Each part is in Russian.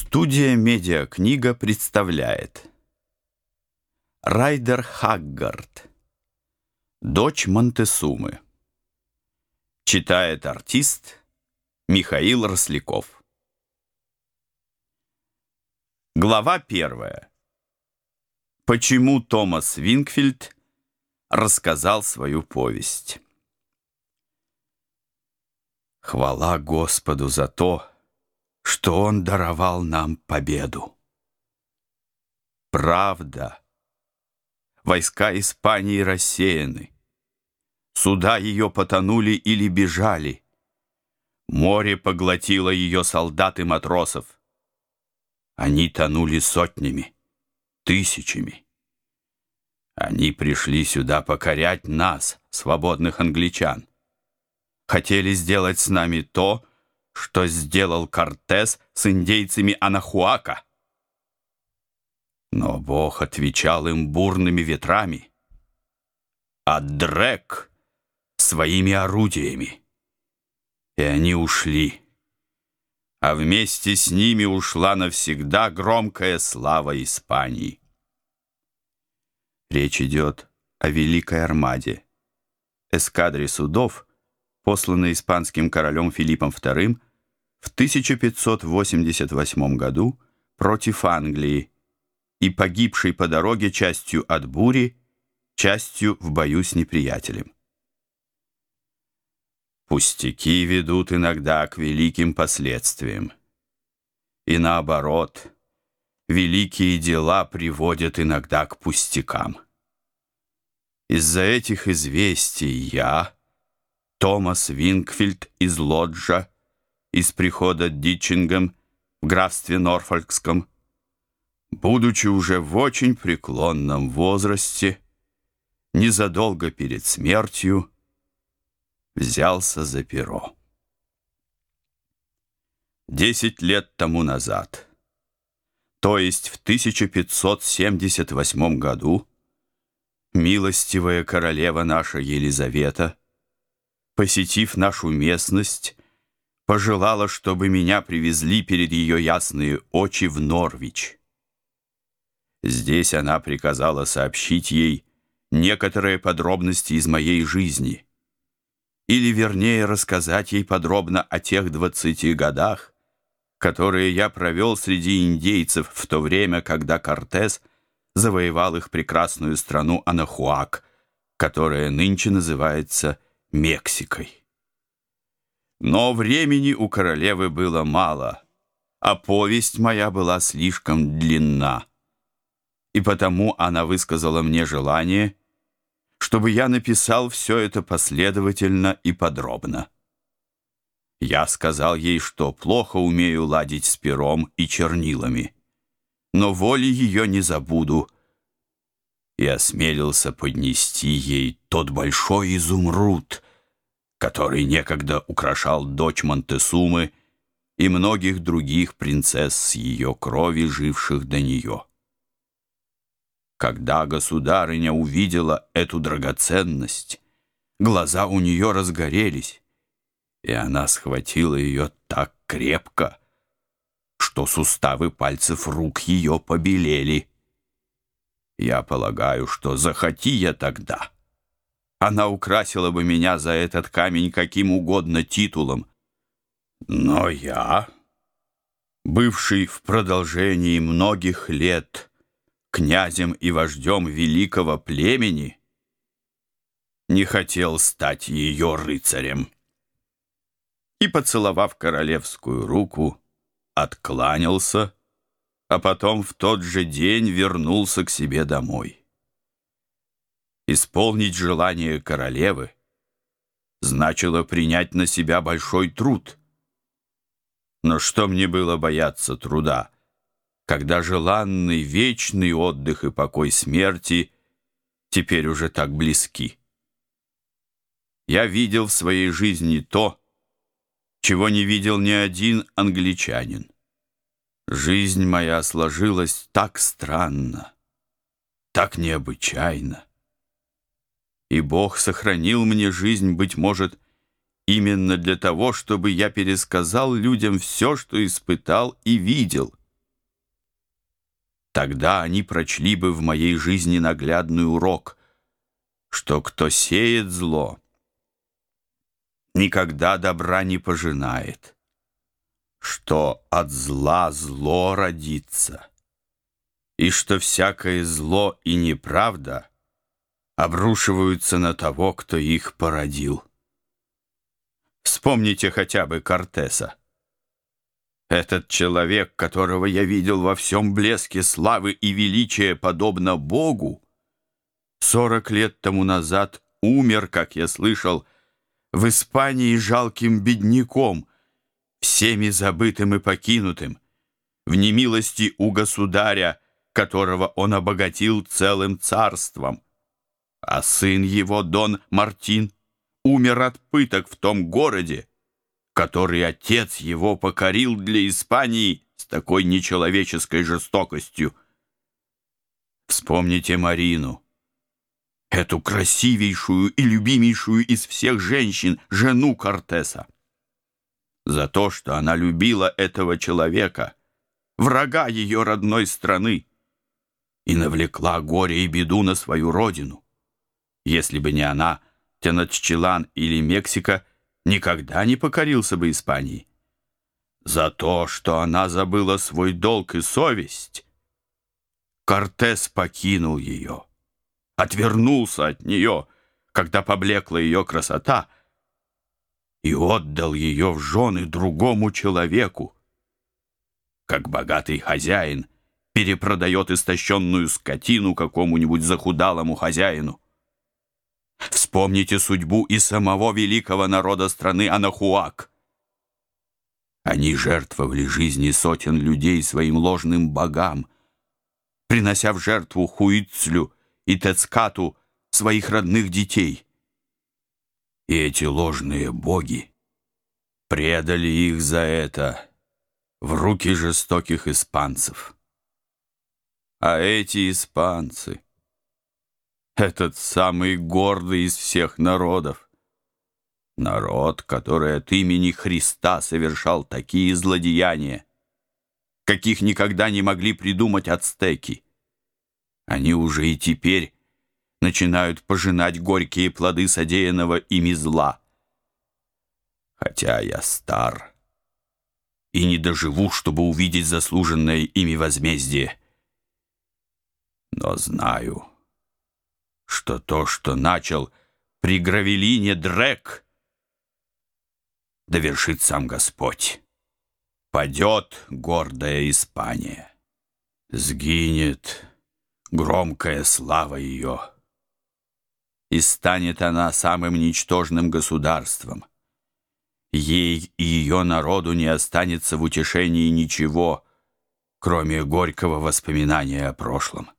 Студия «Медиакнига» представляет. Райдер Хаггард. Дочь Монтесумы. Читает артист Михаил Росляков. Глава первая. Почему Томас Винкфильд рассказал свою повесть? Хвала Господу за то, что Он даровал нам победу. Правда. Войска Испании рассеяны. Суда ее потонули или бежали. Море поглотило ее солдат и матросов. Они тонули сотнями, тысячами. Они пришли сюда покорять нас, свободных англичан. Хотели сделать с нами то, что сделал Кортес с индейцами Анахуака. Но Бог отвечал им бурными ветрами, а Дрек своими орудиями. И они ушли. А вместе с ними ушла навсегда громкая слава Испании. Речь идет о Великой Армаде, эскадре судов, посланной испанским королем Филиппом II в 1588 году против Англии и погибший по дороге частью от бури, частью в бою с неприятелем. Пустяки ведут иногда к великим последствиям. И наоборот, великие дела приводят иногда к пустякам. Из-за этих известий я, Томас Винкфильд из Лоджа, из прихода Дитчингем в графстве Норфолкском, будучи уже в очень преклонном возрасте, незадолго перед смертью, взялся за перо. Десять лет тому назад, то есть в 1578 году, милостивая королева наша Елизавета, посетив нашу местность, пожелала, чтобы меня привезли перед ее ясные очи в Норвич. Здесь она приказала сообщить ей некоторые подробности из моей жизни, или, вернее, рассказать ей подробно о тех двадцати годах, которые я провел среди индейцев в то время, когда Кортес завоевал их прекрасную страну Анахуак, которая нынче называется Мексикой. Но времени у королевы было мало, а повесть моя была слишком длинна. И потому она высказала мне желание, чтобы я написал все это последовательно и подробно. Я сказал ей, что плохо умею ладить с пером и чернилами, но воли ее не забуду, и осмелился поднести ей тот большой изумруд — который некогда украшал дочь Монтесумы и многих других принцесс с ее крови, живших до нее. Когда государыня увидела эту драгоценность, глаза у нее разгорелись, и она схватила ее так крепко, что суставы пальцев рук ее побелели. Я полагаю, что захоти я тогда — она украсила бы меня за этот камень каким угодно титулом. Но я, бывший в продолжении многих лет князем и вождем великого племени, не хотел стать ее рыцарем. И, поцеловав королевскую руку, откланялся, а потом в тот же день вернулся к себе домой. Исполнить желание королевы значило принять на себя большой труд. Но что мне было бояться труда, когда желанный вечный отдых и покой смерти теперь уже так близки? Я видел в своей жизни то, чего не видел ни один англичанин. Жизнь моя сложилась так странно, так необычайно и Бог сохранил мне жизнь, быть может, именно для того, чтобы я пересказал людям все, что испытал и видел — Тогда они прочли бы в моей жизни наглядный урок, что кто сеет зло, никогда добра не пожинает, что от зла зло родится, и что всякое зло и неправда обрушиваются на того, кто их породил. Вспомните хотя бы Кортеса. Этот человек, которого я видел во всем блеске славы и величия, подобно Богу, сорок лет тому назад умер, как я слышал, в Испании жалким бедняком, всеми забытым и покинутым, в немилости у государя, которого он обогатил целым царством. А сын его, Дон Мартин, умер от пыток в том городе, который отец его покорил для Испании с такой нечеловеческой жестокостью. Вспомните Марину, эту красивейшую и любимейшую из всех женщин, жену Кортеса. За то, что она любила этого человека, врага ее родной страны, и навлекла горе и беду на свою родину. Если бы не она, Теноччелан или Мексика — никогда не покорился бы Испании. За то, что она забыла свой долг и совесть, Кортес покинул ее, отвернулся от нее, когда поблекла ее красота, и отдал ее в жены другому человеку, как богатый хозяин перепродает истощенную скотину какому-нибудь захудалому хозяину. Вспомните судьбу и самого великого народа страны Анахуак. Они жертвовали жизни сотен людей своим ложным богам, принося в жертву Хуицлю и Тецкату своих родных детей. И эти ложные боги предали их за это в руки жестоких испанцев. А эти испанцы — этот самый гордый из всех народов. Народ, который от имени Христа совершал такие злодеяния, каких никогда не могли придумать ацтеки. Они уже и теперь начинают пожинать горькие плоды содеянного ими зла. Хотя я стар и не доживу, чтобы увидеть заслуженное ими возмездие. Но знаю, что то, что начал при Гравелине Дрек, довершит сам Господь. Падет гордая Испания, сгинет громкая слава ее, и станет она самым ничтожным государством. Ей и ее народу не останется в утешении ничего, кроме горького воспоминания о прошлом.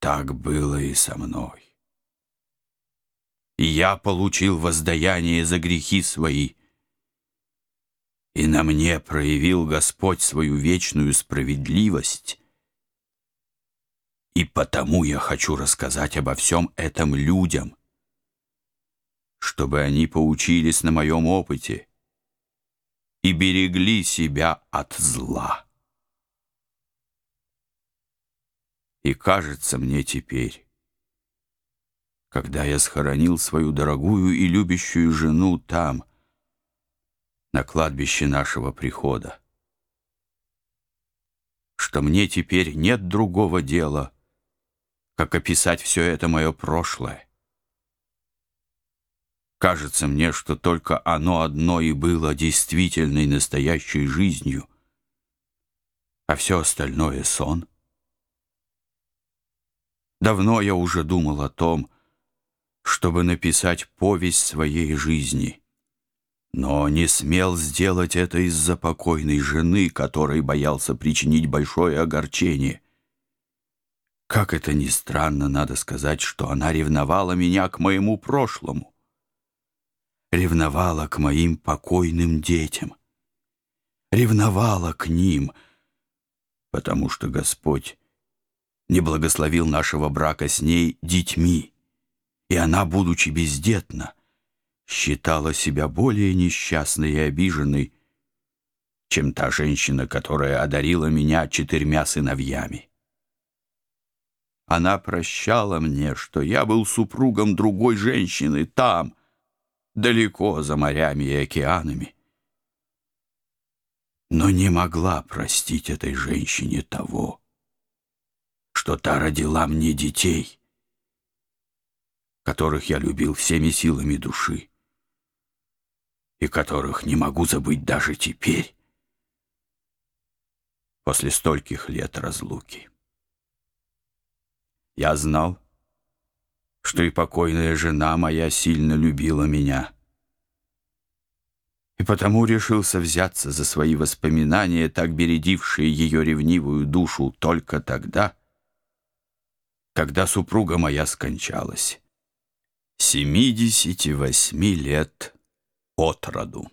Так было и со мной. Я получил воздаяние за грехи свои, и на мне проявил Господь свою вечную справедливость. И потому я хочу рассказать обо всем этом людям, чтобы они поучились на моем опыте и берегли себя от зла. И кажется мне теперь, когда я схоронил свою дорогую и любящую жену там, на кладбище нашего прихода, что мне теперь нет другого дела, как описать все это мое прошлое. Кажется мне, что только оно одно и было действительной настоящей жизнью, а все остальное — сон — Давно я уже думал о том, чтобы написать повесть своей жизни. Но не смел сделать это из-за покойной жены, которой боялся причинить большое огорчение. Как это ни странно, надо сказать, что она ревновала меня к моему прошлому. Ревновала к моим покойным детям. Ревновала к ним, потому что Господь не благословил нашего брака с ней детьми, и она, будучи бездетна, считала себя более несчастной и обиженной, чем та женщина, которая одарила меня четырьмя сыновьями. Она прощала мне, что я был супругом другой женщины там, далеко за морями и океанами. Но не могла простить этой женщине того, что та родила мне детей, которых я любил всеми силами души и которых не могу забыть даже теперь, после стольких лет разлуки. Я знал, что и покойная жена моя сильно любила меня. И потому решился взяться за свои воспоминания, так бередившие ее ревнивую душу только тогда, когда супруга моя скончалась. Семидесяти восьми лет от роду.